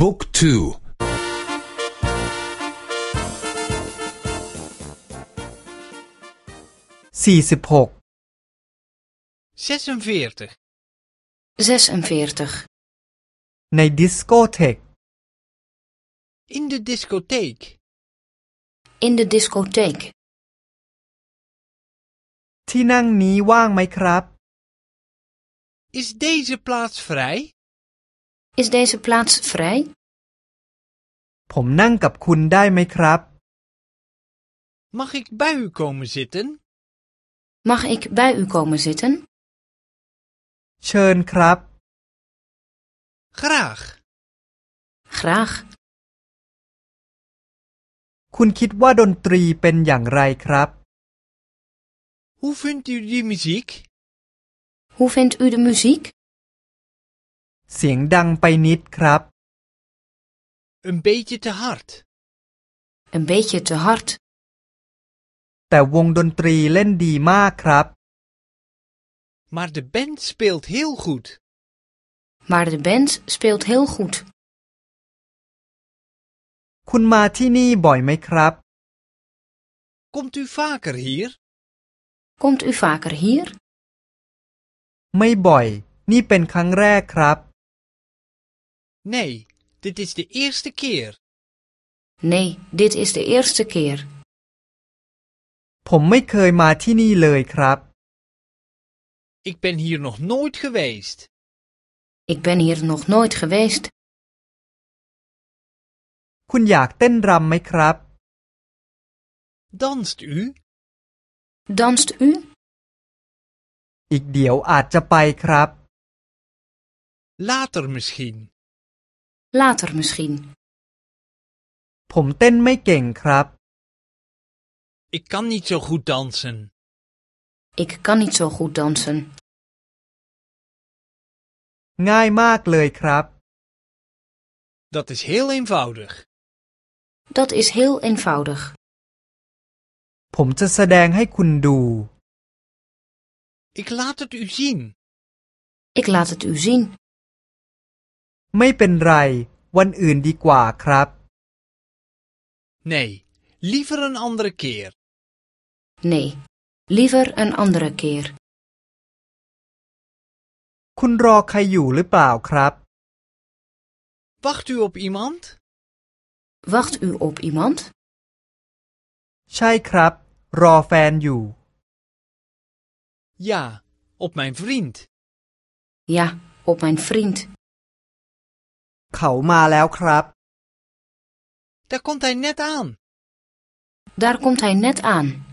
บุ๊กทูสี่สิบหก 46. ในดิสโกเทก In de discotheek. In de discotheek. ที่นั่งนี้ว่างไหมครับ Is deze plaats vrij? Is deze plaats vrij? ผมนั่งกับคุณได้ไหมครับ Mag ik bij u komen zitten? Mag ik bij u komen zitten? เชิญครับ Graag. Graag. คุณคิดว่าดนตรีเป็นอย่างไรครับ Hoe vindt u die muziek? Hoe vindt u de muziek? เสียงดังไปนิดครับ Een beetje te hard. Een beetje te hard. แต่วงดนตรีเล่นดีมากครับ Maar de band speelt heel goed. Maar de band speelt heel goed. คุณมาที่นี่บ่อยไหมครับ Komt u vaker hier? Komt u vaker hier? ไม่บ่อย นี่เป็นครั้งแรกครับ Nee, dit is de eerste keer. Nee, dit is de eerste keer. ผมไม่เคยมาที่นี่เลยครับ Ik ben hier nog nooit geweest. Ik ben hier nog nooit geweest. คุณอยากเต้นรำไหมครับ Danst u? Danst u? อีกเดี๋ยวอาจจะไปครับ Later misschien. Later misschien. ผมเต้นไม่เก่งครับ Ik kan niet zo goed dansen. Ik kan niet zo goed dansen. ง่ายมากเลยครับ Dat is heel eenvoudig. Dat is heel eenvoudig. ผมจะแสดงให้คุณดู Ik laat het u zien. Ik laat het u zien. ไม่เป็นไร วันอื่นดีกว่าครับ Nee, liever een andere keer. Nee, liever een andere keer. คุณรอใครอยู่หรือเปล่าครับ Wacht u op iemand? Wacht u op iemand? ใช่ครับ รอแฟนอยู่ Ja, op mijn vriend. Ja, op mijn vriend. เขามาแล้วครับ Daar komt hij net aan. Daar komt hij net aan.